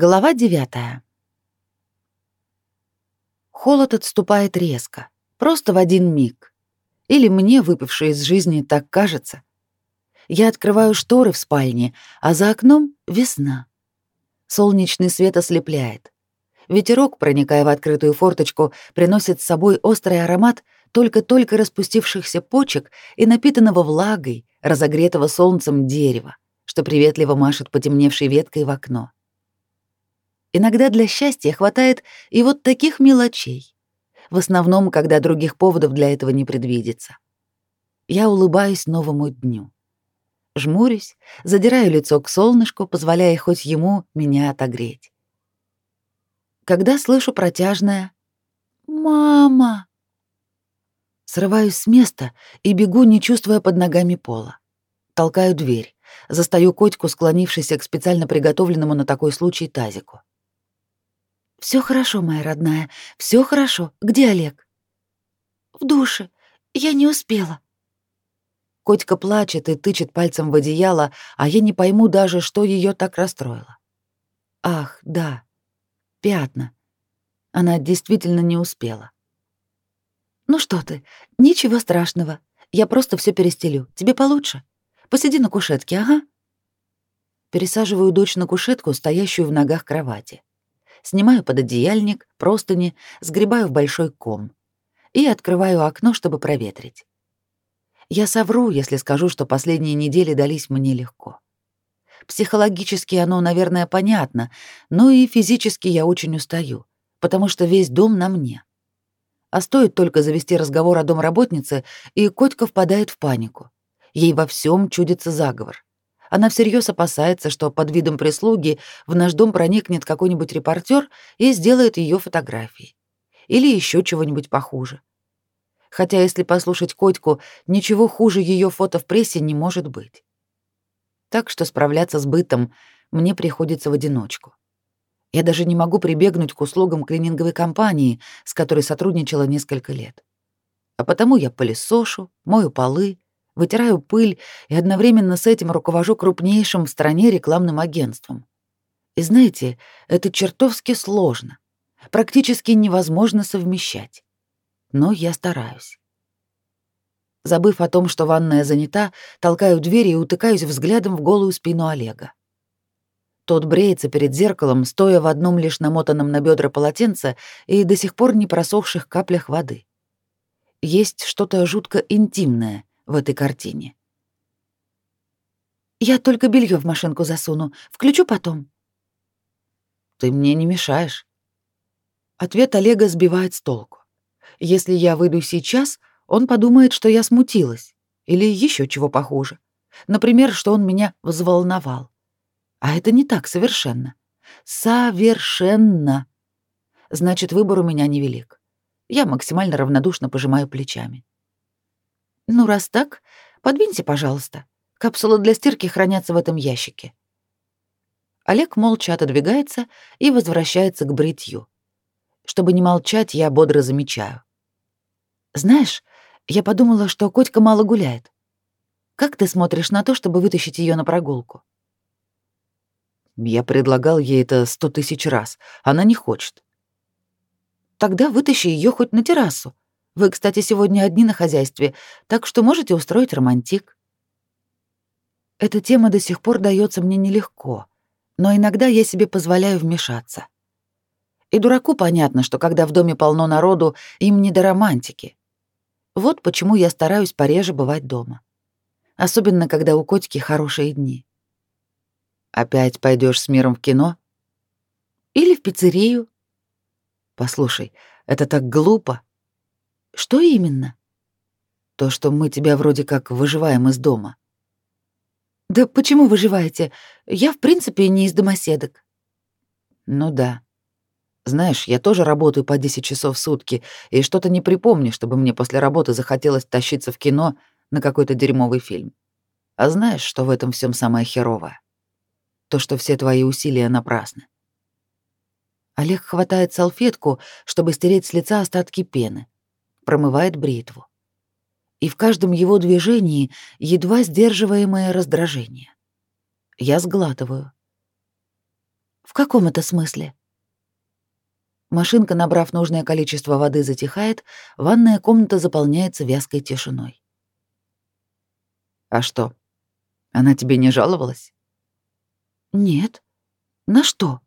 Глава девятая. Холод отступает резко, просто в один миг. Или мне, выпавшей из жизни, так кажется. Я открываю шторы в спальне, а за окном — весна. Солнечный свет ослепляет. Ветерок, проникая в открытую форточку, приносит с собой острый аромат только-только распустившихся почек и напитанного влагой, разогретого солнцем дерева, что приветливо машет потемневшей веткой в окно. Иногда для счастья хватает и вот таких мелочей. В основном, когда других поводов для этого не предвидится. Я улыбаюсь новому дню. Жмурюсь, задираю лицо к солнышку, позволяя хоть ему меня отогреть когда слышу протяжное «Мама!». Срываюсь с места и бегу, не чувствуя под ногами пола. Толкаю дверь, застаю котику, склонившейся к специально приготовленному на такой случай тазику. Все хорошо, моя родная, все хорошо. Где Олег?» «В душе. Я не успела». Котика плачет и тычет пальцем в одеяло, а я не пойму даже, что ее так расстроило. Ах, да, Пятна. Она действительно не успела. «Ну что ты, ничего страшного. Я просто все перестелю. Тебе получше. Посиди на кушетке, ага». Пересаживаю дочь на кушетку, стоящую в ногах кровати. Снимаю пододеяльник, простыни, сгребаю в большой ком. И открываю окно, чтобы проветрить. Я совру, если скажу, что последние недели дались мне легко. Психологически оно, наверное, понятно, но и физически я очень устаю, потому что весь дом на мне. А стоит только завести разговор о домработнице, и Котька впадает в панику. Ей во всем чудится заговор. Она всерьез опасается, что под видом прислуги в наш дом проникнет какой-нибудь репортер и сделает ее фотографии. Или еще чего-нибудь похуже. Хотя, если послушать Котьку, ничего хуже ее фото в прессе не может быть так что справляться с бытом мне приходится в одиночку. Я даже не могу прибегнуть к услугам клининговой компании, с которой сотрудничала несколько лет. А потому я пылесошу, мою полы, вытираю пыль и одновременно с этим руковожу крупнейшим в стране рекламным агентством. И знаете, это чертовски сложно, практически невозможно совмещать. Но я стараюсь. Забыв о том, что ванная занята, толкаю дверь и утыкаюсь взглядом в голую спину Олега. Тот бреется перед зеркалом, стоя в одном лишь намотанном на бедра полотенце и до сих пор не просохших каплях воды. Есть что-то жутко интимное в этой картине. «Я только белье в машинку засуну. Включу потом». «Ты мне не мешаешь». Ответ Олега сбивает с толку. Если я выйду сейчас, он подумает, что я смутилась или еще чего похуже. Например, что он меня взволновал. А это не так совершенно. Совершенно. Значит, выбор у меня невелик. Я максимально равнодушно пожимаю плечами. Ну, раз так, подвиньте, пожалуйста. Капсулы для стирки хранятся в этом ящике. Олег молча отодвигается и возвращается к бритью. Чтобы не молчать, я бодро замечаю. Знаешь, я подумала, что котика мало гуляет. Как ты смотришь на то, чтобы вытащить ее на прогулку? Я предлагал ей это сто тысяч раз. Она не хочет. Тогда вытащи ее хоть на террасу. Вы, кстати, сегодня одни на хозяйстве, так что можете устроить романтик. Эта тема до сих пор дается мне нелегко, но иногда я себе позволяю вмешаться. И дураку понятно, что когда в доме полно народу, им не до романтики. Вот почему я стараюсь пореже бывать дома. Особенно, когда у котики хорошие дни. Опять пойдешь с миром в кино? Или в пиццерию? Послушай, это так глупо. Что именно? То, что мы тебя вроде как выживаем из дома. Да почему выживаете? Я, в принципе, не из домоседок. Ну да. Знаешь, я тоже работаю по 10 часов в сутки, и что-то не припомню, чтобы мне после работы захотелось тащиться в кино на какой-то дерьмовый фильм. А знаешь, что в этом всем самое херовое? То, что все твои усилия напрасны. Олег хватает салфетку, чтобы стереть с лица остатки пены, промывает бритву. И в каждом его движении едва сдерживаемое раздражение. Я сглатываю. В каком это смысле? Машинка, набрав нужное количество воды, затихает, ванная комната заполняется вязкой тишиной. А что? Она тебе не жаловалась? Нет. На что?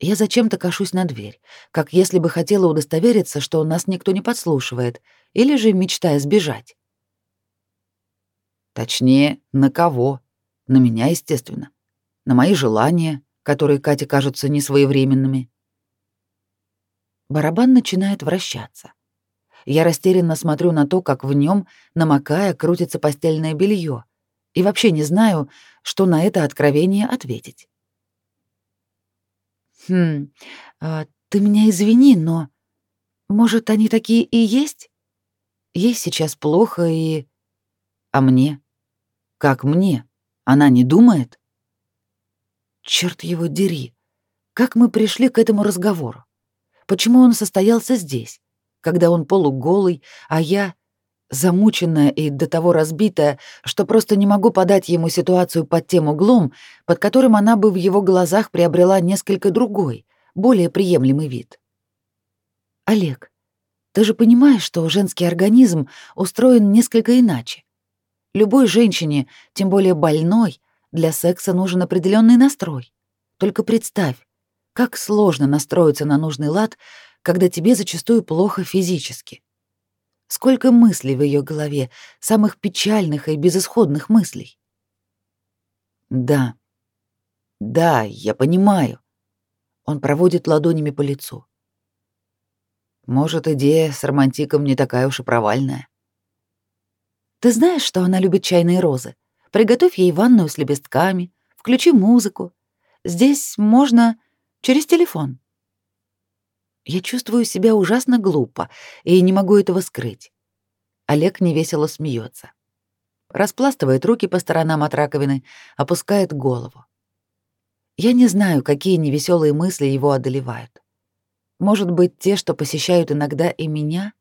Я зачем-то кашусь на дверь, как если бы хотела удостовериться, что нас никто не подслушивает, или же мечтая сбежать. Точнее, на кого? На меня, естественно. На мои желания, которые Кате кажутся несвоевременными. Барабан начинает вращаться. Я растерянно смотрю на то, как в нем, намокая, крутится постельное белье, и вообще не знаю, что на это откровение ответить. «Хм, а, ты меня извини, но... Может, они такие и есть? Ей сейчас плохо и... А мне? Как мне? Она не думает?» Черт его дери! Как мы пришли к этому разговору? Почему он состоялся здесь, когда он полуголый, а я замученная и до того разбитая, что просто не могу подать ему ситуацию под тем углом, под которым она бы в его глазах приобрела несколько другой, более приемлемый вид. Олег, ты же понимаешь, что женский организм устроен несколько иначе. Любой женщине, тем более больной, для секса нужен определенный настрой. Только представь, как сложно настроиться на нужный лад, когда тебе зачастую плохо физически. Сколько мыслей в ее голове, самых печальных и безысходных мыслей. Да. Да, я понимаю. Он проводит ладонями по лицу. Может, идея с романтиком не такая уж и провальная. Ты знаешь, что она любит чайные розы? Приготовь ей ванную с лепестками, включи музыку. Здесь можно через телефон. Я чувствую себя ужасно глупо и не могу этого скрыть. Олег невесело смеется. Распластывает руки по сторонам от раковины, опускает голову. Я не знаю, какие невеселые мысли его одолевают. Может быть, те, что посещают иногда и меня?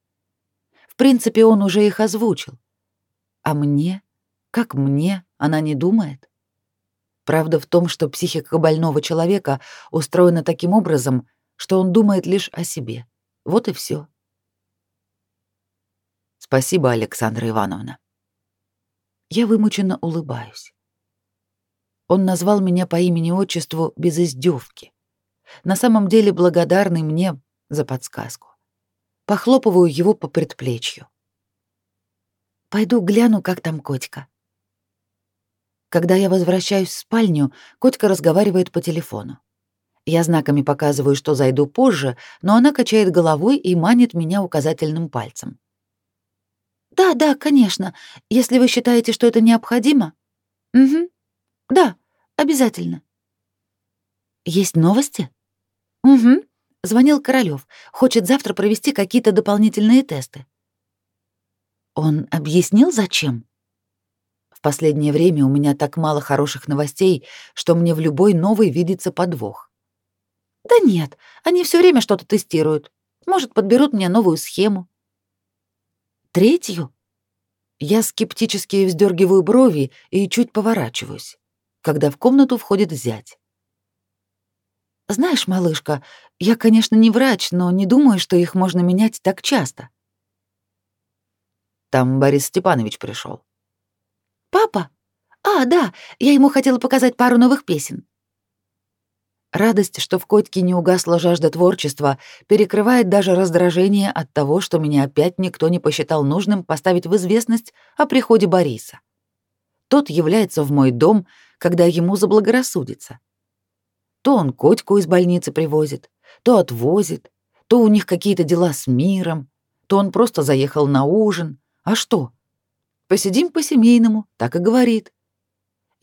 В принципе, он уже их озвучил. А мне? Как мне она не думает? Правда в том, что психика больного человека устроена таким образом, что он думает лишь о себе. Вот и все. Спасибо, Александра Ивановна. Я вымученно улыбаюсь. Он назвал меня по имени-отчеству без издевки. На самом деле благодарный мне за подсказку. Похлопываю его по предплечью. Пойду гляну, как там котика. Когда я возвращаюсь в спальню, котика разговаривает по телефону. Я знаками показываю, что зайду позже, но она качает головой и манит меня указательным пальцем. «Да, да, конечно, если вы считаете, что это необходимо». «Угу. Да, обязательно». «Есть новости?» «Угу. Звонил Королёв. Хочет завтра провести какие-то дополнительные тесты». «Он объяснил, зачем?» В последнее время у меня так мало хороших новостей, что мне в любой новой видится подвох. Да нет, они все время что-то тестируют. Может, подберут мне новую схему. Третью? Я скептически вздергиваю брови и чуть поворачиваюсь, когда в комнату входит зять. Знаешь, малышка, я, конечно, не врач, но не думаю, что их можно менять так часто. Там Борис Степанович пришел. Папа? А, да, я ему хотела показать пару новых песен. Радость, что в Котьке не угасла жажда творчества, перекрывает даже раздражение от того, что меня опять никто не посчитал нужным поставить в известность о приходе Бориса. Тот является в мой дом, когда ему заблагорассудится. То он Котьку из больницы привозит, то отвозит, то у них какие-то дела с миром, то он просто заехал на ужин. А что? Посидим по-семейному, так и говорит.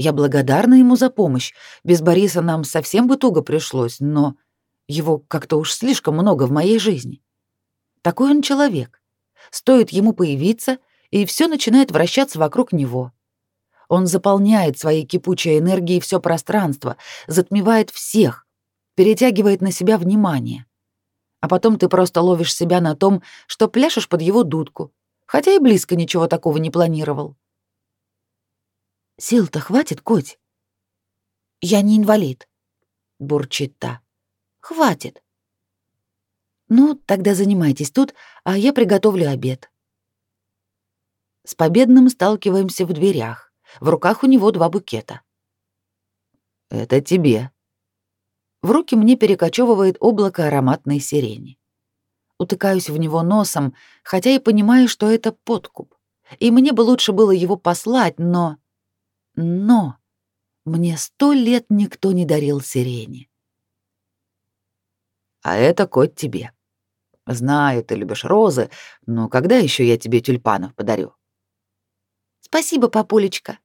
Я благодарна ему за помощь. Без Бориса нам совсем бы туго пришлось, но его как-то уж слишком много в моей жизни. Такой он человек. Стоит ему появиться, и все начинает вращаться вокруг него. Он заполняет своей кипучей энергией все пространство, затмевает всех, перетягивает на себя внимание. А потом ты просто ловишь себя на том, что пляшешь под его дудку, хотя и близко ничего такого не планировал. Сил-то хватит, Коть? Я не инвалид. бурчит та. Хватит. Ну, тогда занимайтесь тут, а я приготовлю обед. С победным сталкиваемся в дверях. В руках у него два букета. Это тебе. В руки мне перекочевывает облако ароматной сирени. Утыкаюсь в него носом, хотя и понимаю, что это подкуп. И мне бы лучше было его послать, но... Но... Мне сто лет никто не дарил сирени. А это кот тебе. Знаю, ты любишь розы, но когда еще я тебе тюльпанов подарю? Спасибо, папулечка.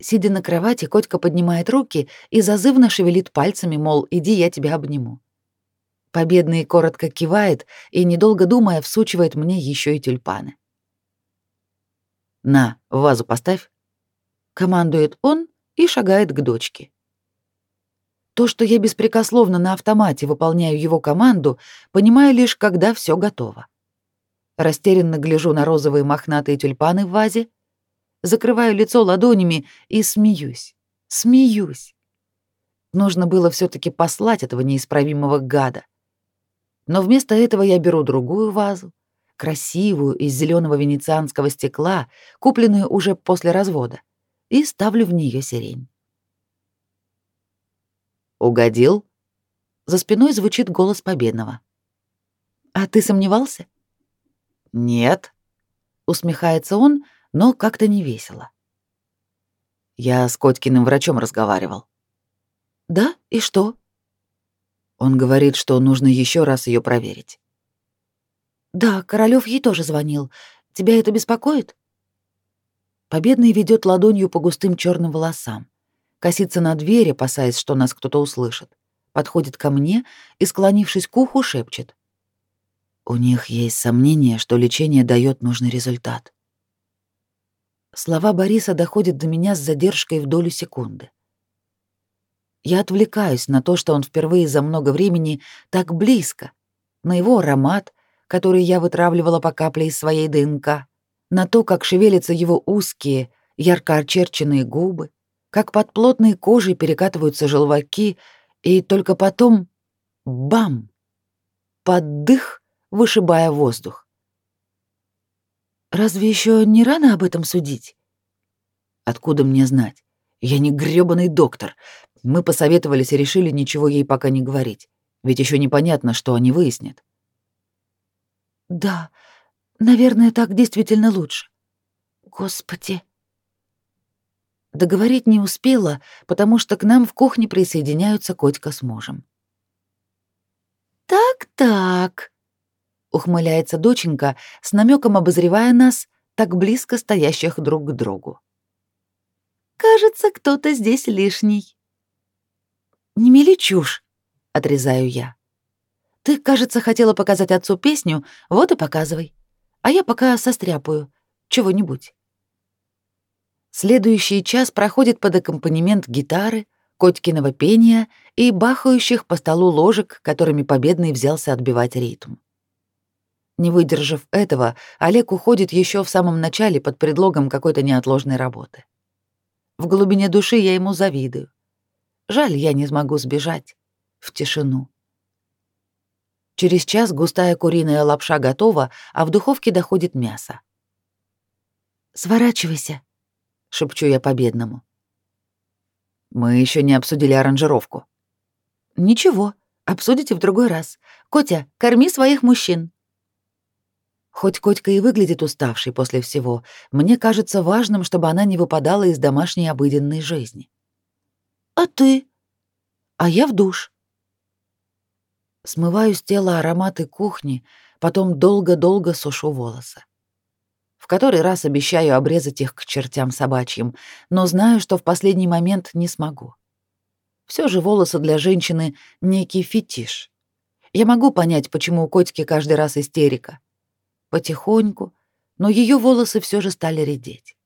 Сидя на кровати, котика поднимает руки и зазывно шевелит пальцами, мол, иди, я тебя обниму. Победный коротко кивает и, недолго думая, всучивает мне еще и тюльпаны. «На, в вазу поставь», — командует он и шагает к дочке. То, что я беспрекословно на автомате выполняю его команду, понимаю лишь, когда все готово. Растерянно гляжу на розовые мохнатые тюльпаны в вазе, закрываю лицо ладонями и смеюсь. Смеюсь. Нужно было все таки послать этого неисправимого гада. Но вместо этого я беру другую вазу, красивую из зеленого венецианского стекла, купленную уже после развода, и ставлю в нее сирень. Угодил? За спиной звучит голос победного. А ты сомневался? Нет, усмехается он, но как-то не весело. Я с Котькиным врачом разговаривал. Да? И что? Он говорит, что нужно еще раз ее проверить. Да, Королёв ей тоже звонил. Тебя это беспокоит? Победный ведет ладонью по густым черным волосам косится на дверь, опасаясь, что нас кто-то услышит. Подходит ко мне и, склонившись к уху, шепчет. У них есть сомнение, что лечение дает нужный результат. Слова Бориса доходят до меня с задержкой в долю секунды. Я отвлекаюсь на то, что он впервые за много времени так близко, на его аромат, который я вытравливала по капле из своей ДНК, на то, как шевелятся его узкие, ярко очерченные губы, как под плотной кожей перекатываются желваки, и только потом — бам! Поддых, вышибая воздух. Разве еще не рано об этом судить? Откуда мне знать? Я не грёбаный доктор. Мы посоветовались и решили ничего ей пока не говорить. Ведь еще непонятно, что они выяснят. Да, наверное, так действительно лучше. Господи, Договорить не успела, потому что к нам в кухне присоединяются Котька с мужем. «Так-так», — ухмыляется доченька, с намеком обозревая нас, так близко стоящих друг к другу. «Кажется, кто-то здесь лишний». «Не мели чушь», — отрезаю я. «Ты, кажется, хотела показать отцу песню, вот и показывай. А я пока состряпаю чего-нибудь». Следующий час проходит под аккомпанемент гитары, Котькиного пения и бахающих по столу ложек, которыми победный взялся отбивать ритм. Не выдержав этого, Олег уходит еще в самом начале под предлогом какой-то неотложной работы. В глубине души я ему завидую. Жаль, я не смогу сбежать в тишину. Через час густая куриная лапша готова, а в духовке доходит мясо. «Сворачивайся», — шепчу я победному. «Мы еще не обсудили аранжировку». «Ничего, обсудите в другой раз. Котя, корми своих мужчин». Хоть Котька и выглядит уставшей после всего, мне кажется важным, чтобы она не выпадала из домашней обыденной жизни. «А ты?» «А я в душ». Смываю с тела ароматы кухни, потом долго-долго сушу волосы который раз обещаю обрезать их к чертям собачьим, но знаю, что в последний момент не смогу. Все же волосы для женщины — некий фетиш. Я могу понять, почему у котики каждый раз истерика. Потихоньку, но ее волосы все же стали редеть.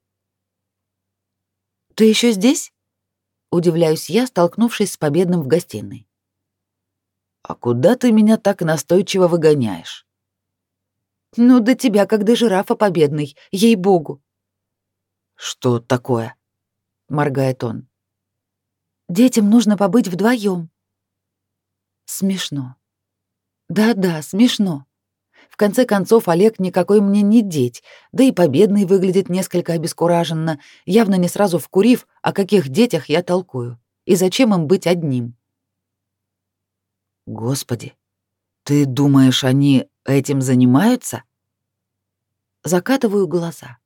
«Ты еще здесь?» — удивляюсь я, столкнувшись с победным в гостиной. «А куда ты меня так настойчиво выгоняешь?» Ну, до тебя, как до жирафа победный, ей-богу. Что такое? Моргает он. Детям нужно побыть вдвоем. Смешно. Да-да, смешно. В конце концов, Олег никакой мне не деть, да и победный выглядит несколько обескураженно, явно не сразу вкурив, о каких детях я толкую. И зачем им быть одним? Господи, ты думаешь, они этим занимаются? Закатываю глаза.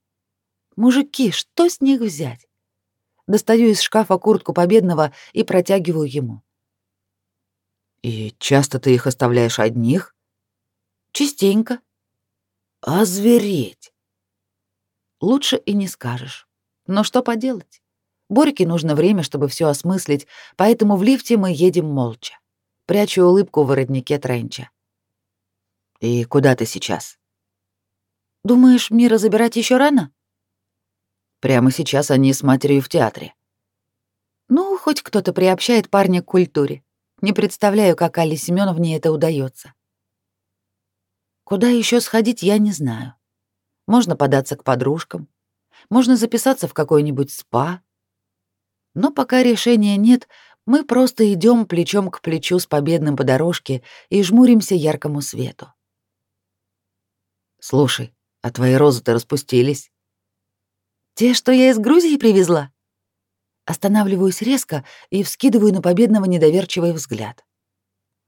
Мужики, что с них взять? Достаю из шкафа куртку победного и протягиваю ему. И часто ты их оставляешь одних? Частенько. Озвереть. Лучше и не скажешь. Но что поделать? Борьке нужно время, чтобы все осмыслить, поэтому в лифте мы едем молча. Прячу улыбку в воротнике тренча. «И куда ты сейчас?» «Думаешь, Мира забирать еще рано?» «Прямо сейчас они с матерью в театре». «Ну, хоть кто-то приобщает парня к культуре. Не представляю, как Али Семеновне это удается. Куда еще сходить, я не знаю. Можно податься к подружкам, можно записаться в какой-нибудь спа. Но пока решения нет, мы просто идем плечом к плечу с победным по дорожке и жмуримся яркому свету. Слушай, а твои розы-то распустились? Те, что я из Грузии привезла? Останавливаюсь резко и вскидываю на победного недоверчивый взгляд.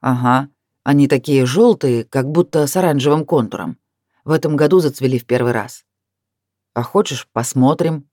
Ага, они такие желтые, как будто с оранжевым контуром. В этом году зацвели в первый раз. А хочешь, посмотрим?